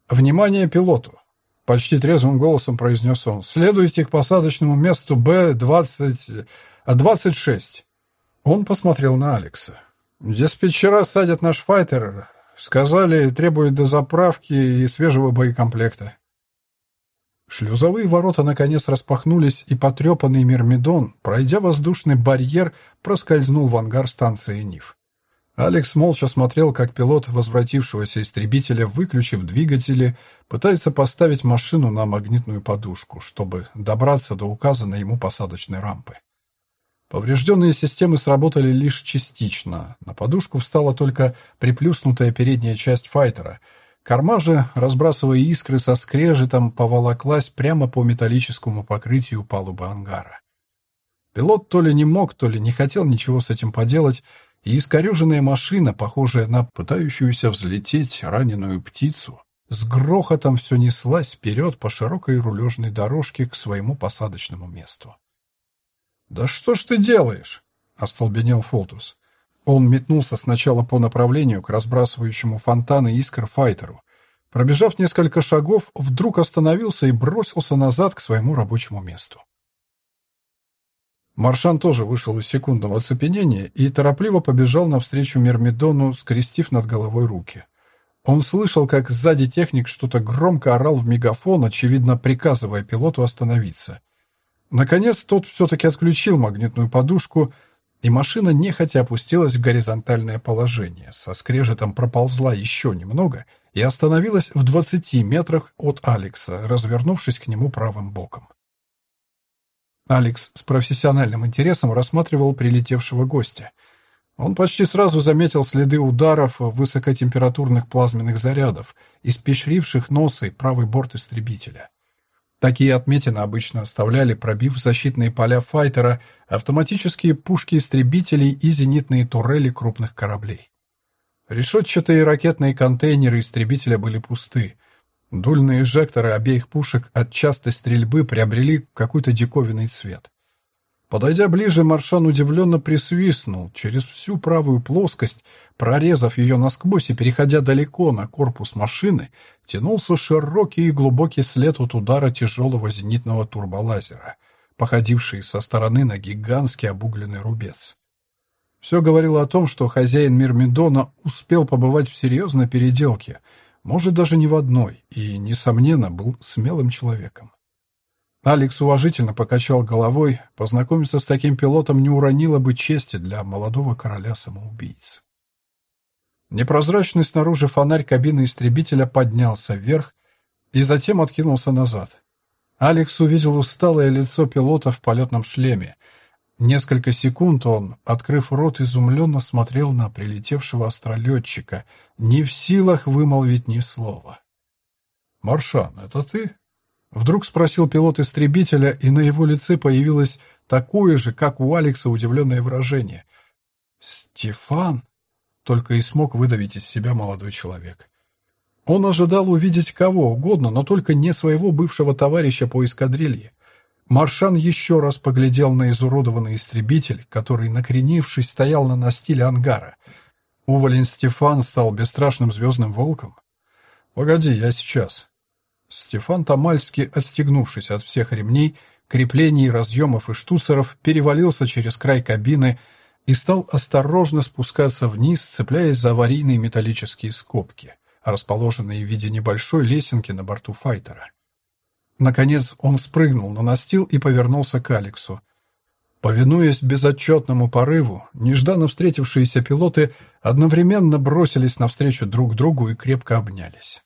«Внимание пилоту!» — почти трезвым голосом произнес он. «Следуйте к посадочному месту Б-20... 26». Он посмотрел на Алекса. Диспетчера садят наш файтер. Сказали, требуют дозаправки и свежего боекомплекта. Шлюзовые ворота наконец распахнулись, и потрепанный Мирмидон, пройдя воздушный барьер, проскользнул в ангар станции НИФ. Алекс молча смотрел, как пилот возвратившегося истребителя, выключив двигатели, пытается поставить машину на магнитную подушку, чтобы добраться до указанной ему посадочной рампы. Поврежденные системы сработали лишь частично. На подушку встала только приплюснутая передняя часть файтера. Корма же, разбрасывая искры со скрежетом, поволоклась прямо по металлическому покрытию палубы ангара. Пилот то ли не мог, то ли не хотел ничего с этим поделать, и искореженная машина, похожая на пытающуюся взлететь раненую птицу, с грохотом все неслась вперед по широкой рулежной дорожке к своему посадочному месту. «Да что ж ты делаешь?» — остолбенел Фолтус. Он метнулся сначала по направлению к разбрасывающему фонтаны искр файтеру. Пробежав несколько шагов, вдруг остановился и бросился назад к своему рабочему месту. Маршан тоже вышел из секундного оцепенения и торопливо побежал навстречу Мермидону, скрестив над головой руки. Он слышал, как сзади техник что-то громко орал в мегафон, очевидно, приказывая пилоту остановиться. Наконец, тот все-таки отключил магнитную подушку, и машина нехотя опустилась в горизонтальное положение, со скрежетом проползла еще немного и остановилась в 20 метрах от Алекса, развернувшись к нему правым боком. Алекс с профессиональным интересом рассматривал прилетевшего гостя. Он почти сразу заметил следы ударов высокотемпературных плазменных зарядов, испещривших нос и правый борт истребителя. Такие отметины обычно оставляли, пробив защитные поля файтера, автоматические пушки истребителей и зенитные турели крупных кораблей. Решетчатые ракетные контейнеры истребителя были пусты. Дульные эжекторы обеих пушек от частой стрельбы приобрели какой-то диковинный цвет. Подойдя ближе, Маршан удивленно присвистнул. Через всю правую плоскость, прорезав ее насквозь и переходя далеко на корпус машины, тянулся широкий и глубокий след от удара тяжелого зенитного турболазера, походивший со стороны на гигантский обугленный рубец. Все говорило о том, что хозяин Мирмидона успел побывать в серьезной переделке, может, даже не в одной, и, несомненно, был смелым человеком. Алекс уважительно покачал головой. Познакомиться с таким пилотом не уронило бы чести для молодого короля-самоубийц. Непрозрачный снаружи фонарь кабины истребителя поднялся вверх и затем откинулся назад. Алекс увидел усталое лицо пилота в полетном шлеме. Несколько секунд он, открыв рот, изумленно смотрел на прилетевшего астролетчика, не в силах вымолвить ни слова. «Маршан, это ты?» Вдруг спросил пилот истребителя, и на его лице появилось такое же, как у Алекса, удивленное выражение. «Стефан?» — только и смог выдавить из себя молодой человек. Он ожидал увидеть кого угодно, но только не своего бывшего товарища по эскадрилье. Маршан еще раз поглядел на изуродованный истребитель, который, накренившись, стоял на настиле ангара. Уволень Стефан стал бесстрашным звездным волком. «Погоди, я сейчас», Стефан Тамальский, отстегнувшись от всех ремней, креплений, разъемов и штуцеров, перевалился через край кабины и стал осторожно спускаться вниз, цепляясь за аварийные металлические скобки, расположенные в виде небольшой лесенки на борту файтера. Наконец он спрыгнул на настил и повернулся к Алексу. Повинуясь безотчетному порыву, нежданно встретившиеся пилоты одновременно бросились навстречу друг другу и крепко обнялись.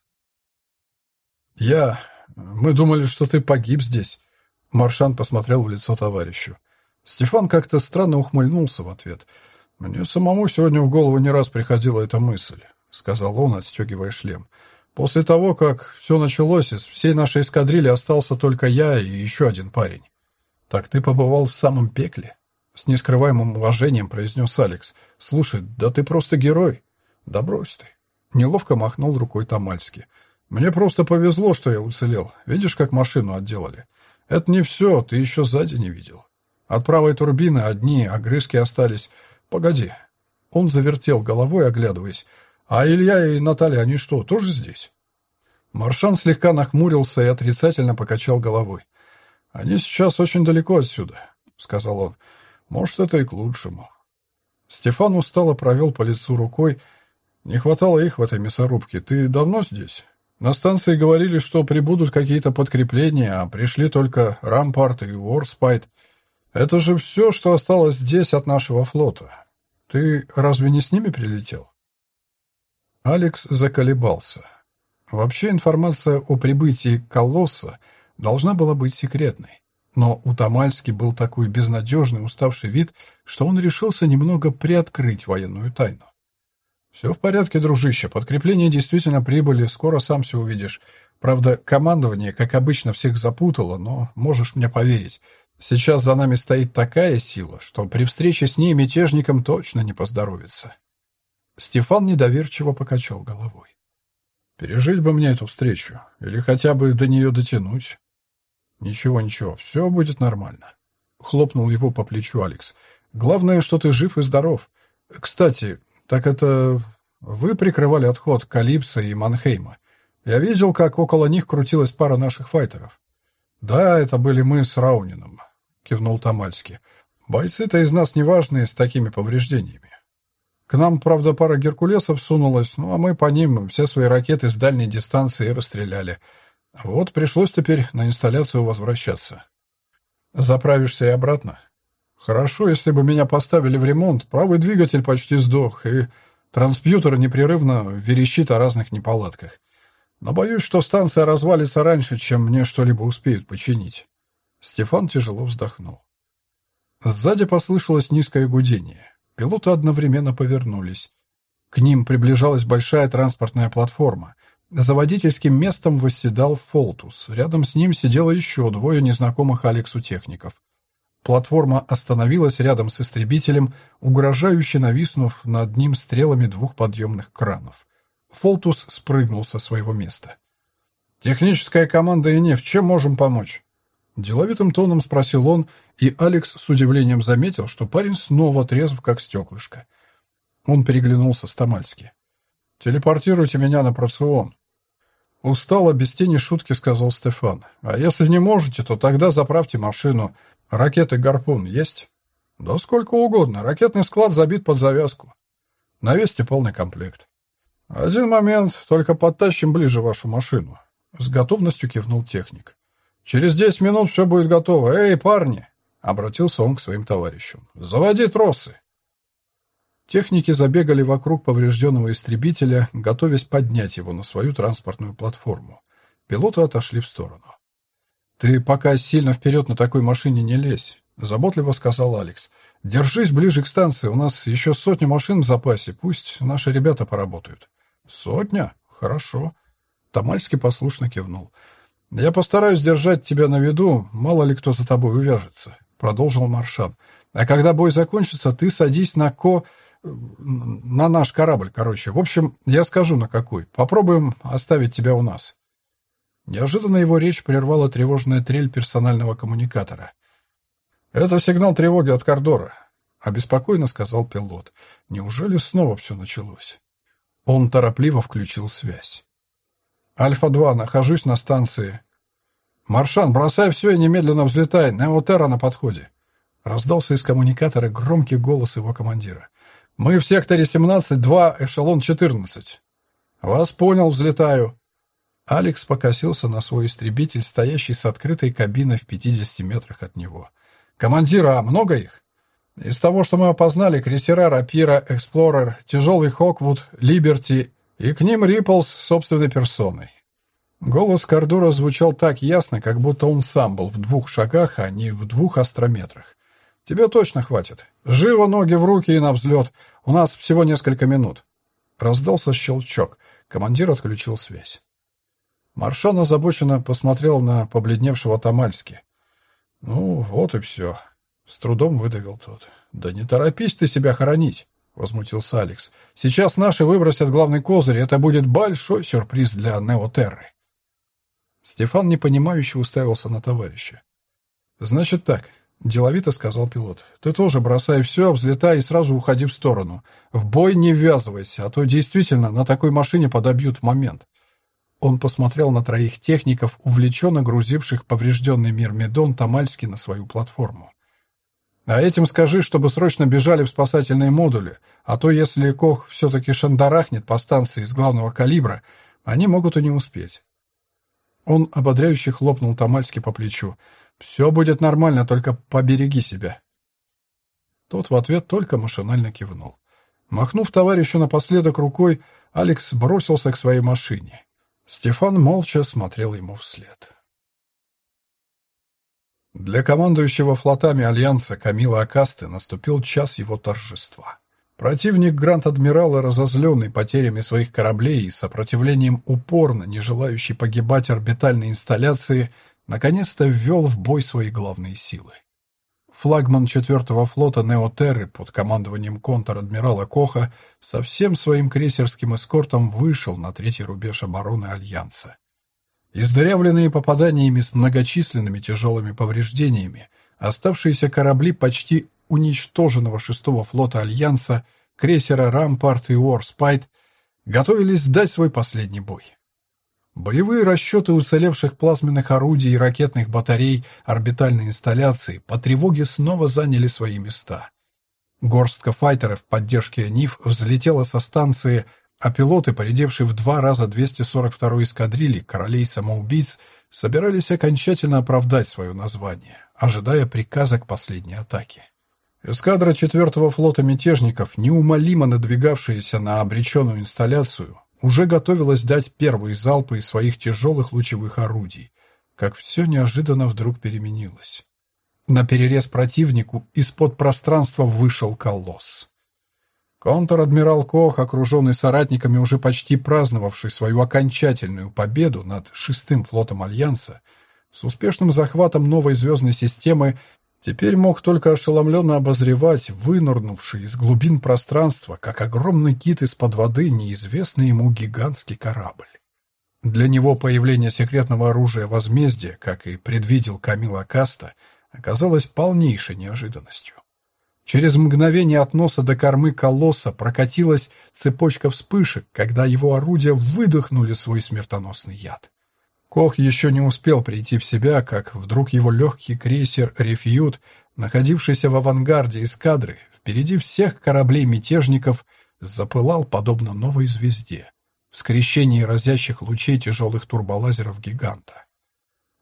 «Я... Мы думали, что ты погиб здесь». Маршан посмотрел в лицо товарищу. Стефан как-то странно ухмыльнулся в ответ. «Мне самому сегодня в голову не раз приходила эта мысль», — сказал он, отстегивая шлем. «После того, как все началось, из всей нашей эскадрильи остался только я и еще один парень». «Так ты побывал в самом пекле?» С нескрываемым уважением произнес Алекс. «Слушай, да ты просто герой». «Да брось ты». Неловко махнул рукой Тамальский. Мне просто повезло, что я уцелел. Видишь, как машину отделали? Это не все, ты еще сзади не видел. От правой турбины одни огрызки остались. Погоди. Он завертел головой, оглядываясь. А Илья и Наталья, они что, тоже здесь? Маршан слегка нахмурился и отрицательно покачал головой. «Они сейчас очень далеко отсюда», — сказал он. «Может, это и к лучшему». Стефан устало провел по лицу рукой. «Не хватало их в этой мясорубке. Ты давно здесь?» На станции говорили, что прибудут какие-то подкрепления, а пришли только Рампарт и Уорспайт. Это же все, что осталось здесь от нашего флота. Ты разве не с ними прилетел? Алекс заколебался. Вообще информация о прибытии Колосса должна была быть секретной. Но у Тамальски был такой безнадежный, уставший вид, что он решился немного приоткрыть военную тайну. «Все в порядке, дружище. Подкрепления действительно прибыли. Скоро сам все увидишь. Правда, командование, как обычно, всех запутало, но можешь мне поверить. Сейчас за нами стоит такая сила, что при встрече с ней мятежникам точно не поздоровится». Стефан недоверчиво покачал головой. «Пережить бы мне эту встречу, или хотя бы до нее дотянуть». «Ничего, ничего, все будет нормально», — хлопнул его по плечу Алекс. «Главное, что ты жив и здоров. Кстати, «Так это вы прикрывали отход Калипса и Манхейма. Я видел, как около них крутилась пара наших файтеров». «Да, это были мы с Раунином», — кивнул Тамальский. Бойцы-то из нас неважные с такими повреждениями. К нам, правда, пара геркулесов сунулась, ну а мы по ним все свои ракеты с дальней дистанции расстреляли. Вот пришлось теперь на инсталляцию возвращаться. Заправишься и обратно. Хорошо, если бы меня поставили в ремонт, правый двигатель почти сдох, и транспьютер непрерывно верещит о разных неполадках. Но боюсь, что станция развалится раньше, чем мне что-либо успеют починить. Стефан тяжело вздохнул. Сзади послышалось низкое гудение. Пилоты одновременно повернулись. К ним приближалась большая транспортная платформа. За водительским местом восседал Фолтус. Рядом с ним сидело еще двое незнакомых Алексу техников. Платформа остановилась рядом с истребителем, угрожающе нависнув над ним стрелами двух подъемных кранов. Фолтус спрыгнул со своего места. «Техническая команда и нефть, чем можем помочь?» Деловитым тоном спросил он, и Алекс с удивлением заметил, что парень снова трезв, как стеклышко. Он переглянулся с Тамальски. «Телепортируйте меня на процион». Устало, без тени шутки, сказал Стефан. «А если не можете, то тогда заправьте машину. Ракеты «Гарпун» есть?» «Да сколько угодно. Ракетный склад забит под завязку. Навесьте полный комплект». «Один момент, только подтащим ближе вашу машину», — с готовностью кивнул техник. «Через десять минут все будет готово. Эй, парни!» — обратился он к своим товарищам. «Заводи тросы!» Техники забегали вокруг поврежденного истребителя, готовясь поднять его на свою транспортную платформу. Пилоты отошли в сторону. «Ты пока сильно вперед на такой машине не лезь», — заботливо сказал Алекс. «Держись ближе к станции, у нас еще сотня машин в запасе, пусть наши ребята поработают». «Сотня? Хорошо». Тамальский послушно кивнул. «Я постараюсь держать тебя на виду, мало ли кто за тобой увяжется», — продолжил Маршан. «А когда бой закончится, ты садись на ко... на наш корабль, короче. В общем, я скажу, на какой. Попробуем оставить тебя у нас». Неожиданно его речь прервала тревожная трель персонального коммуникатора. «Это сигнал тревоги от Кордора», — обеспокоенно сказал пилот. «Неужели снова все началось?» Он торопливо включил связь. Альфа-2, нахожусь на станции. Маршан, бросай все и немедленно взлетай. Неотерра на подходе. Раздался из коммуникатора громкий голос его командира. Мы в секторе 17-2, эшелон 14. Вас понял, взлетаю. Алекс покосился на свой истребитель, стоящий с открытой кабиной в 50 метрах от него. «Командира, а много их?» «Из того, что мы опознали, крейсера Рапира, Эксплорер, тяжелый Хоквуд, Либерти и к ним Риплс собственной персоной. Голос Кордора звучал так ясно, как будто он сам был в двух шагах, а не в двух астрометрах. «Тебе точно хватит. Живо ноги в руки и на взлет. У нас всего несколько минут». Раздался щелчок. Командир отключил связь. Маршан озабоченно посмотрел на побледневшего Тамальски. «Ну, вот и все», — с трудом выдавил тот. «Да не торопись ты себя хоронить. — возмутился Алекс. «Сейчас наши выбросят главный козырь, это будет большой сюрприз для Неотерры». Стефан непонимающе уставился на товарища. «Значит так», — деловито сказал пилот. «Ты тоже бросай все, взлетай и сразу уходи в сторону. В бой не ввязывайся, а то действительно на такой машине подобьют в момент». Он посмотрел на троих техников, увлеченно грузивших поврежденный мир Медон Тамальски на свою платформу. А этим скажи, чтобы срочно бежали в спасательные модули, а то если Кох все-таки шандарахнет по станции из главного калибра, они могут и не успеть. Он ободряюще хлопнул Тамальски по плечу. «Все будет нормально, только побереги себя». Тот в ответ только машинально кивнул. Махнув товарищу напоследок рукой, Алекс бросился к своей машине. Стефан молча смотрел ему вслед. Для командующего флотами Альянса Камила Акасты наступил час его торжества. Противник Гранд-Адмирала, разозленный потерями своих кораблей и сопротивлением упорно не желающий погибать орбитальной инсталляции, наконец-то ввел в бой свои главные силы. Флагман четвертого флота Неотерры под командованием контр-адмирала Коха со всем своим крейсерским эскортом вышел на третий рубеж обороны Альянса. Издырявленные попаданиями с многочисленными тяжелыми повреждениями, оставшиеся корабли почти уничтоженного шестого флота Альянса, крейсера «Рампарт» и «Уорспайт» готовились сдать свой последний бой. Боевые расчеты уцелевших плазменных орудий и ракетных батарей орбитальной инсталляции по тревоге снова заняли свои места. Горстка файтеров в поддержке НИФ взлетела со станции, а пилоты, поредевшие в два раза 242-й эскадрильи королей-самоубийц, собирались окончательно оправдать свое название, ожидая приказа к последней атаке. Эскадра 4-го флота мятежников, неумолимо надвигавшаяся на обреченную инсталляцию, уже готовилась дать первые залпы из своих тяжелых лучевых орудий, как все неожиданно вдруг переменилось. На перерез противнику из-под пространства вышел колосс. Контр-адмирал Кох, окруженный соратниками, уже почти праздновавший свою окончательную победу над шестым флотом Альянса, с успешным захватом новой звездной системы, теперь мог только ошеломленно обозревать вынырнувший из глубин пространства, как огромный кит из-под воды, неизвестный ему гигантский корабль. Для него появление секретного оружия возмездия, как и предвидел Камила Каста, оказалось полнейшей неожиданностью. Через мгновение от носа до кормы колосса прокатилась цепочка вспышек, когда его орудия выдохнули свой смертоносный яд. Кох еще не успел прийти в себя, как вдруг его легкий крейсер «Рефьют», находившийся в авангарде эскадры, впереди всех кораблей мятежников, запылал подобно новой звезде в скрещении разящих лучей тяжелых турболазеров гиганта.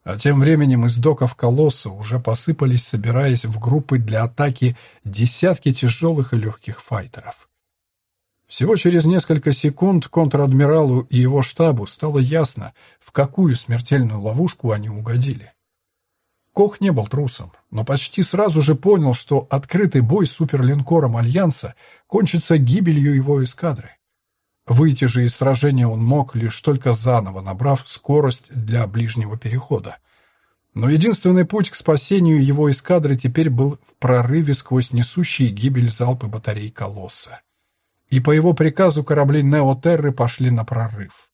А тем временем из доков колосса уже посыпались, собираясь в группы для атаки, десятки тяжелых и легких файтеров. Всего через несколько секунд контр-адмиралу и его штабу стало ясно, в какую смертельную ловушку они угодили. Кох не был трусом, но почти сразу же понял, что открытый бой с суперлинкором Альянса кончится гибелью его эскадры. Выйти же из сражения он мог, лишь только заново набрав скорость для ближнего перехода. Но единственный путь к спасению его эскадры теперь был в прорыве сквозь несущие гибель залпы батарей «Колосса». И по его приказу корабли «Неотерры» пошли на прорыв.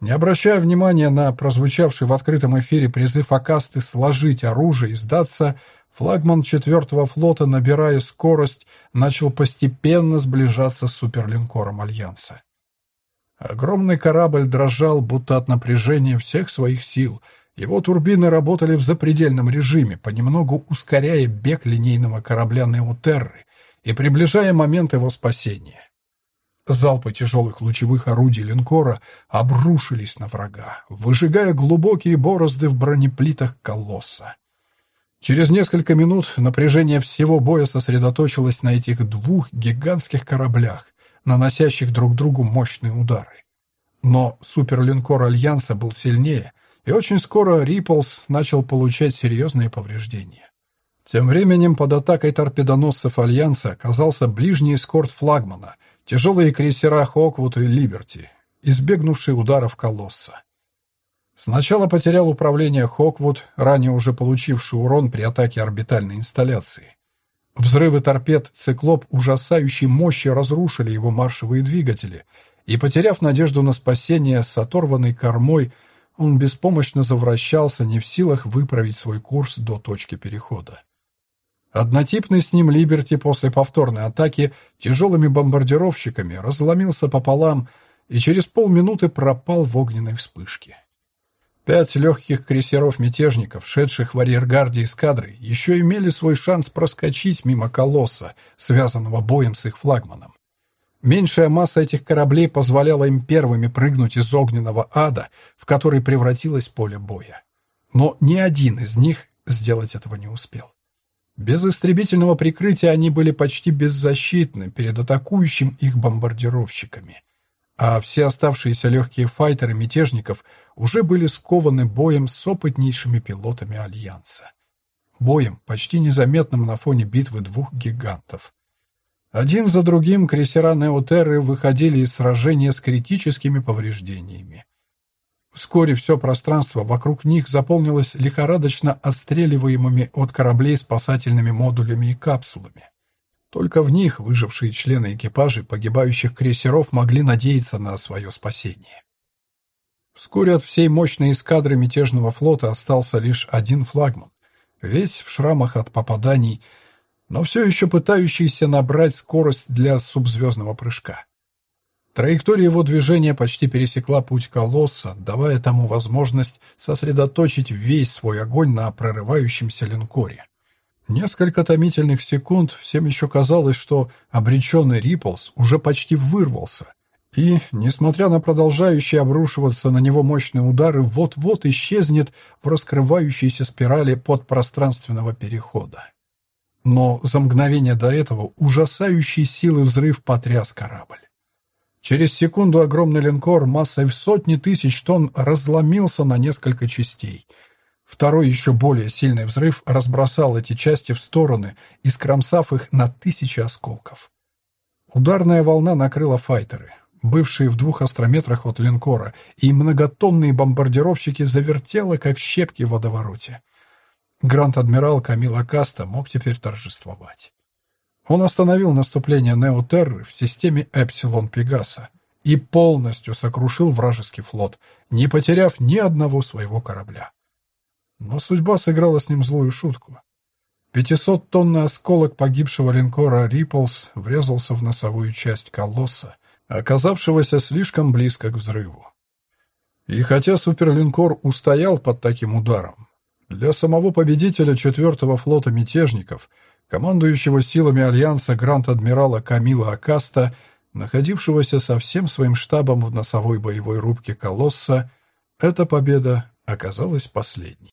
Не обращая внимания на прозвучавший в открытом эфире призыв Акасты сложить оружие и сдаться, флагман четвертого флота, набирая скорость, начал постепенно сближаться с суперлинкором Альянса. Огромный корабль дрожал, будто от напряжения всех своих сил. Его турбины работали в запредельном режиме, понемногу ускоряя бег линейного корабля «Неотерры» и приближая момент его спасения. Залпы тяжелых лучевых орудий линкора обрушились на врага, выжигая глубокие борозды в бронеплитах колосса. Через несколько минут напряжение всего боя сосредоточилось на этих двух гигантских кораблях, наносящих друг другу мощные удары. Но суперлинкор Альянса был сильнее, и очень скоро Риплс начал получать серьезные повреждения. Тем временем под атакой торпедоносцев Альянса оказался ближний эскорт флагмана, тяжелые крейсера Хоквуд и Либерти, избегнувшие ударов Колосса. Сначала потерял управление Хоквуд, ранее уже получивший урон при атаке орбитальной инсталляции. Взрывы торпед «Циклоп» ужасающей мощи разрушили его маршевые двигатели, и, потеряв надежду на спасение с оторванной кормой, он беспомощно завращался, не в силах выправить свой курс до точки перехода. Однотипный с ним «Либерти» после повторной атаки тяжелыми бомбардировщиками разломился пополам и через полминуты пропал в огненной вспышке. Пять легких крейсеров-мятежников, шедших в арьергарде эскадры, еще имели свой шанс проскочить мимо колосса, связанного боем с их флагманом. Меньшая масса этих кораблей позволяла им первыми прыгнуть из огненного ада, в который превратилось поле боя. Но ни один из них сделать этого не успел. Без истребительного прикрытия они были почти беззащитны перед атакующим их бомбардировщиками а все оставшиеся легкие файтеры мятежников уже были скованы боем с опытнейшими пилотами Альянса. Боем, почти незаметным на фоне битвы двух гигантов. Один за другим крейсера Неотерры выходили из сражения с критическими повреждениями. Вскоре все пространство вокруг них заполнилось лихорадочно отстреливаемыми от кораблей спасательными модулями и капсулами. Только в них выжившие члены экипажей погибающих крейсеров могли надеяться на свое спасение. Вскоре от всей мощной эскадры мятежного флота остался лишь один флагман, весь в шрамах от попаданий, но все еще пытающийся набрать скорость для субзвездного прыжка. Траектория его движения почти пересекла путь колосса, давая тому возможность сосредоточить весь свой огонь на прорывающемся линкоре. Несколько томительных секунд всем еще казалось, что обреченный Риплс уже почти вырвался, и, несмотря на продолжающие обрушиваться на него мощные удары, вот-вот исчезнет в раскрывающейся спирали подпространственного перехода. Но за мгновение до этого ужасающий силы взрыв потряс корабль. Через секунду огромный линкор массой в сотни тысяч тонн разломился на несколько частей. Второй еще более сильный взрыв разбросал эти части в стороны, искромсав их на тысячи осколков. Ударная волна накрыла файтеры, бывшие в двух астрометрах от линкора, и многотонные бомбардировщики завертело, как щепки в водовороте. Гранд-адмирал Камила Каста мог теперь торжествовать. Он остановил наступление Неотерры в системе Эпсилон Пегаса и полностью сокрушил вражеский флот, не потеряв ни одного своего корабля. Но судьба сыграла с ним злую шутку. Пятисоттонный осколок погибшего линкора «Риплс» врезался в носовую часть колосса, оказавшегося слишком близко к взрыву. И хотя суперлинкор устоял под таким ударом, для самого победителя четвертого флота мятежников — командующего силами Альянса гранд-адмирала Камила Акаста, находившегося со всем своим штабом в носовой боевой рубке «Колосса», эта победа оказалась последней.